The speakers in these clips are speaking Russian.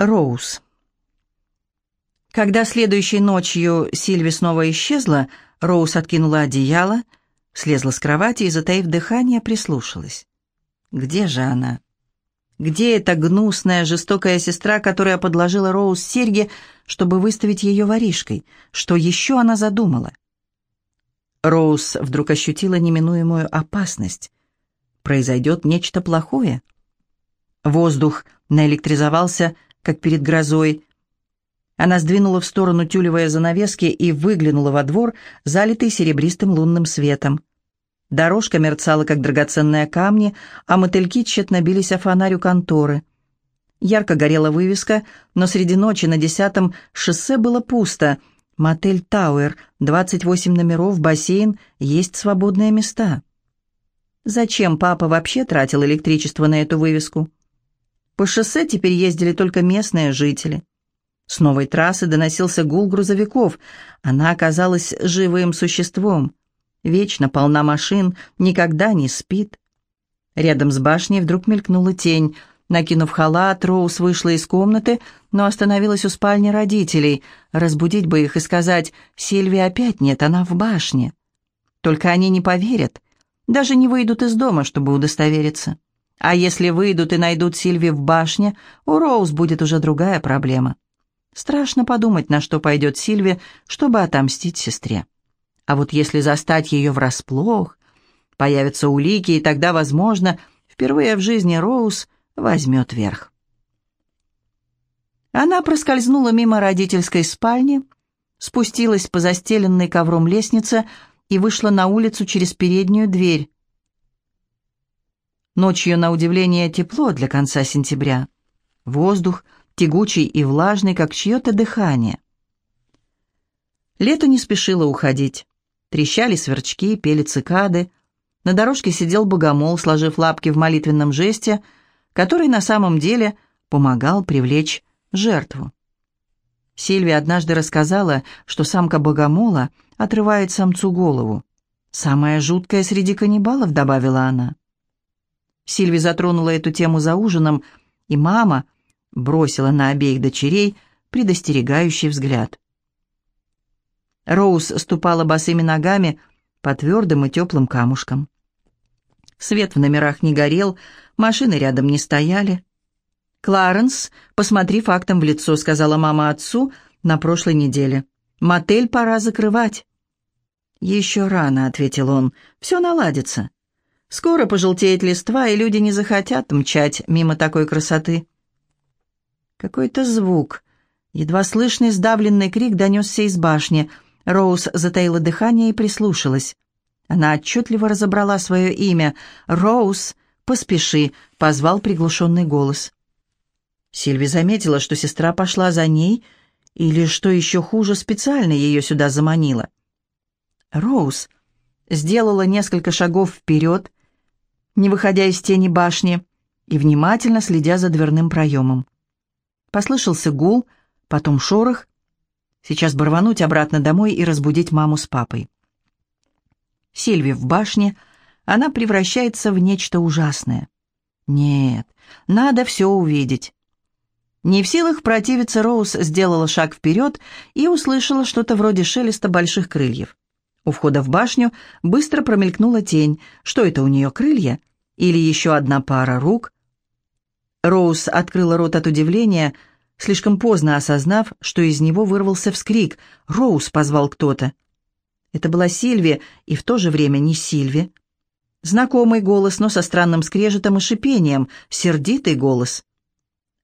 Роуз. Когда следующей ночью Сильви снова исчезла, Роуз откинула одеяло, слезла с кровати и, затаив дыхание, прислушалась. Где же она? Где эта гнусная, жестокая сестра, которая подложила Роуз серьги, чтобы выставить ее воришкой? Что еще она задумала? Роуз вдруг ощутила неминуемую опасность. Произойдет нечто плохое. Воздух наэлектризовался, как перед грозой. Она сдвинула в сторону тюлевые занавески и выглянула во двор, залитый серебристым лунным светом. Дорожка мерцала, как драгоценные камни, а мотыльки тщетно бились о фонарь у конторы. Ярко горела вывеска, но среди ночи на десятом шоссе было пусто. «Мотель Тауэр, 28 номеров, бассейн, есть свободные места». Зачем папа вообще тратил электричество на эту вывеску? По шоссе теперь ездили только местные жители. С новой трассы доносился гул грузовиков. Она оказалась живым существом. Вечно полна машин, никогда не спит. Рядом с башней вдруг мелькнула тень. Накинув халат, Роуз вышла из комнаты, но остановилась у спальни родителей. Разбудить бы их и сказать «Сильвии опять нет, она в башне». Только они не поверят, даже не выйдут из дома, чтобы удостовериться. А если выйдут и найдут Сильви в башне, у Роуз будет уже другая проблема. Страшно подумать, на что пойдет Сильви, чтобы отомстить сестре. А вот если застать ее врасплох, появятся улики, и тогда, возможно, впервые в жизни Роуз возьмет верх. Она проскользнула мимо родительской спальни, спустилась по застеленной ковром лестнице и вышла на улицу через переднюю дверь. Ночью, на удивление, тепло для конца сентября. Воздух тягучий и влажный, как чье-то дыхание. Лето не спешило уходить. Трещали сверчки, пели цикады. На дорожке сидел богомол, сложив лапки в молитвенном жесте, который на самом деле помогал привлечь жертву. Сильвия однажды рассказала, что самка богомола отрывает самцу голову. «Самая жуткая среди каннибалов», — добавила она. Сильви затронула эту тему за ужином, и мама бросила на обеих дочерей предостерегающий взгляд. Роуз ступала босыми ногами по твердым и теплым камушкам. Свет в номерах не горел, машины рядом не стояли. «Кларенс, посмотри фактом в лицо», — сказала мама отцу на прошлой неделе. «Мотель пора закрывать». «Еще рано», — ответил он, — «все наладится». Скоро пожелтеет листва, и люди не захотят мчать мимо такой красоты. Какой-то звук, едва слышный сдавленный крик донесся из башни. Роуз затаила дыхание и прислушалась. Она отчетливо разобрала свое имя. «Роуз, поспеши!» — позвал приглушенный голос. Сильви заметила, что сестра пошла за ней, или, что еще хуже, специально ее сюда заманила. Роуз сделала несколько шагов вперед, не выходя из тени башни, и внимательно следя за дверным проемом. Послышался гул, потом шорох. Сейчас бы обратно домой и разбудить маму с папой. Сильви в башне, она превращается в нечто ужасное. Нет, надо все увидеть. Не в силах противиться, Роуз сделала шаг вперед и услышала что-то вроде шелеста больших крыльев. У входа в башню быстро промелькнула тень. Что это у нее, крылья? Или еще одна пара рук. Роуз открыла рот от удивления, слишком поздно осознав, что из него вырвался вскрик. «Роуз!» — позвал кто-то. Это была Сильви, и в то же время не Сильви. Знакомый голос, но со странным скрежетом и шипением, сердитый голос.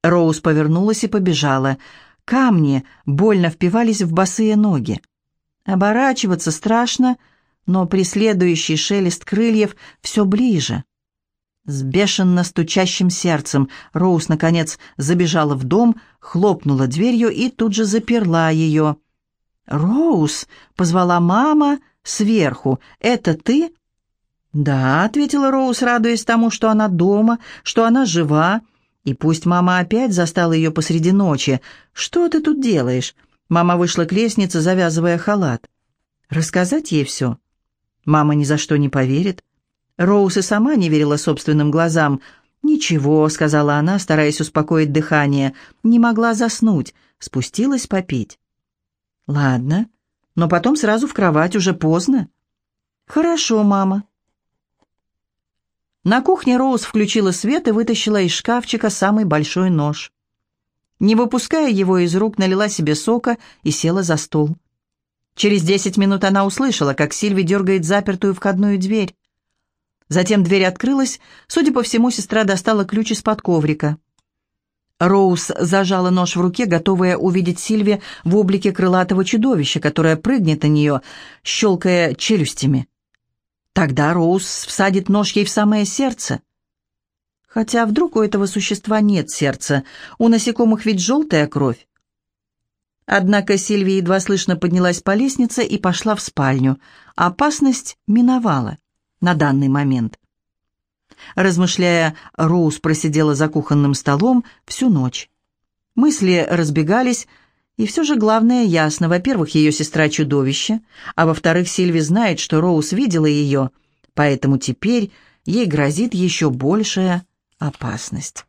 Роуз повернулась и побежала. Камни больно впивались в босые ноги. Оборачиваться страшно, но преследующий шелест крыльев все ближе. С бешено стучащим сердцем Роуз, наконец, забежала в дом, хлопнула дверью и тут же заперла ее. «Роуз!» — позвала мама сверху. «Это ты?» «Да», — ответила Роуз, радуясь тому, что она дома, что она жива. И пусть мама опять застала ее посреди ночи. «Что ты тут делаешь?» Мама вышла к лестнице, завязывая халат. «Рассказать ей все?» Мама ни за что не поверит. Роуз и сама не верила собственным глазам. «Ничего», — сказала она, стараясь успокоить дыхание. «Не могла заснуть. Спустилась попить». «Ладно, но потом сразу в кровать, уже поздно». «Хорошо, мама». На кухне Роуз включила свет и вытащила из шкафчика самый большой нож. Не выпуская его из рук, налила себе сока и села за стол. Через десять минут она услышала, как Сильви дергает запертую входную дверь. Затем дверь открылась, судя по всему, сестра достала ключ из-под коврика. Роуз зажала нож в руке, готовая увидеть Сильви в облике крылатого чудовища, которое прыгнет на нее, щелкая челюстями. Тогда Роуз всадит нож ей в самое сердце. Хотя вдруг у этого существа нет сердца, у насекомых ведь желтая кровь. Однако Сильвия едва слышно поднялась по лестнице и пошла в спальню. Опасность миновала на данный момент. Размышляя, Роуз просидела за кухонным столом всю ночь. Мысли разбегались, и все же главное ясно. Во-первых, ее сестра чудовище, а во-вторых, Сильви знает, что Роуз видела ее, поэтому теперь ей грозит еще большая опасность.